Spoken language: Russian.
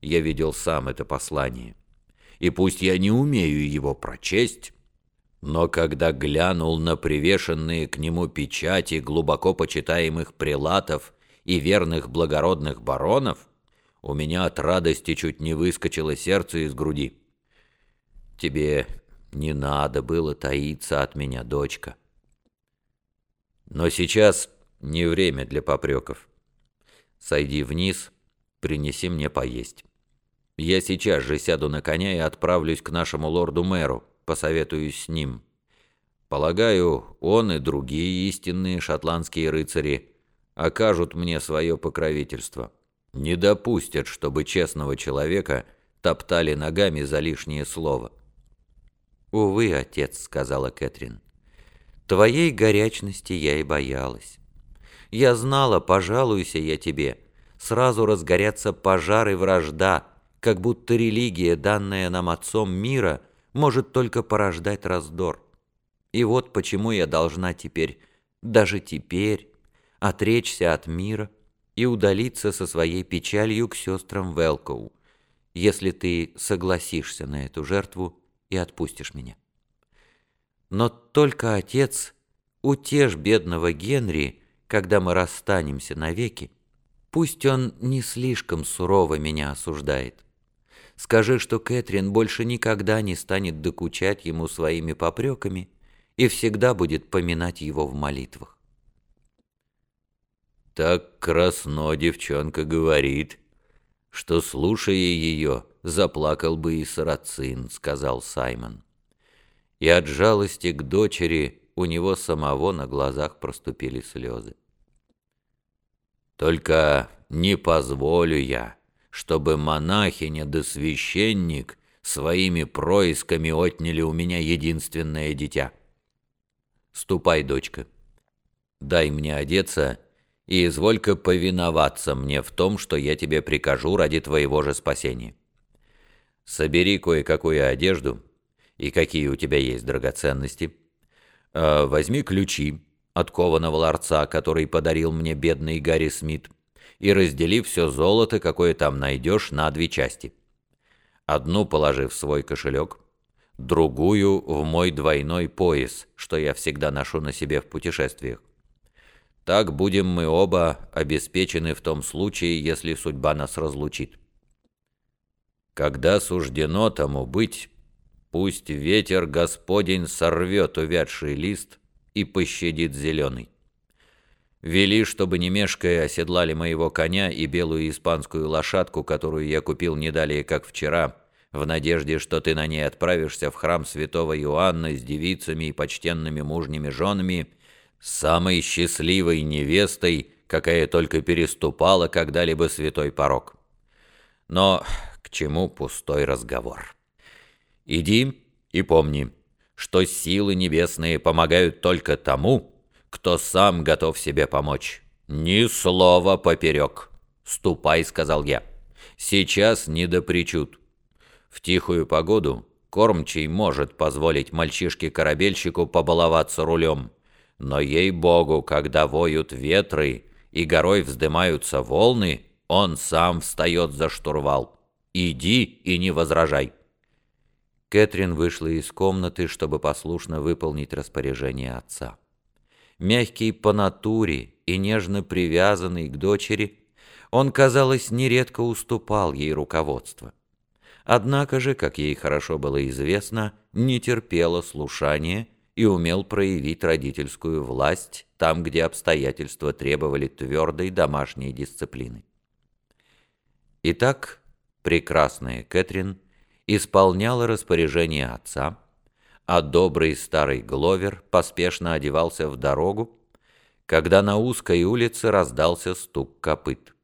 Я видел сам это послание. И пусть я не умею его прочесть, но когда глянул на привешенные к нему печати глубоко почитаемых прелатов и верных благородных баронов, у меня от радости чуть не выскочило сердце из груди. Тебе не надо было таиться от меня, дочка. Но сейчас не время для попреков. Сойди вниз, принеси мне поесть. Я сейчас же сяду на коня и отправлюсь к нашему лорду-мэру, посоветуюсь с ним. Полагаю, он и другие истинные шотландские рыцари окажут мне свое покровительство. Не допустят, чтобы честного человека топтали ногами за лишнее слово. «Увы, отец», — сказала Кэтрин, — «твоей горячности я и боялась. Я знала, пожалуйся я тебе, сразу разгорятся пожары вражда, как будто религия, данная нам отцом мира, может только порождать раздор. И вот почему я должна теперь, даже теперь, отречься от мира и удалиться со своей печалью к сестрам Велкоу, если ты согласишься на эту жертву и отпустишь меня. Но только, отец, утешь бедного Генри, когда мы расстанемся навеки, пусть он не слишком сурово меня осуждает. Скажи, что Кэтрин больше никогда не станет докучать ему своими попреками и всегда будет поминать его в молитвах. Так красно девчонка говорит, что, слушая ее, заплакал бы и сарацин, сказал Саймон. И от жалости к дочери у него самого на глазах проступили слезы. Только не позволю я, чтобы монахиня да священник своими происками отняли у меня единственное дитя. Ступай, дочка, дай мне одеться и изволь-ка повиноваться мне в том, что я тебе прикажу ради твоего же спасения. Собери кое-какую одежду и какие у тебя есть драгоценности. Э, возьми ключи от кованого ларца, который подарил мне бедный Гарри Смит, и раздели все золото, какое там найдешь, на две части. Одну положи в свой кошелек, другую в мой двойной пояс, что я всегда ношу на себе в путешествиях. Так будем мы оба обеспечены в том случае, если судьба нас разлучит. Когда суждено тому быть, пусть ветер Господень сорвет увядший лист и пощадит зеленый. Вели, чтобы не мешкая оседлали моего коня и белую испанскую лошадку, которую я купил не далее, как вчера, в надежде, что ты на ней отправишься в храм святого Иоанна с девицами и почтенными мужними женами, самой счастливой невестой, какая только переступала когда-либо святой порог. Но к чему пустой разговор? Иди и помни, что силы небесные помогают только тому, кто сам готов себе помочь. Ни слова поперек. «Ступай», — сказал я. «Сейчас не до причуд. В тихую погоду кормчий может позволить мальчишке-корабельщику побаловаться рулем. Но ей-богу, когда воют ветры и горой вздымаются волны, он сам встает за штурвал. Иди и не возражай». Кэтрин вышла из комнаты, чтобы послушно выполнить распоряжение отца. Мягкий по натуре и нежно привязанный к дочери, он, казалось, нередко уступал ей руководство. Однако же, как ей хорошо было известно, не терпело слушания и умел проявить родительскую власть там, где обстоятельства требовали твердой домашней дисциплины. Итак, прекрасная Кэтрин исполняла распоряжение отца, а добрый старый Гловер поспешно одевался в дорогу, когда на узкой улице раздался стук копыт.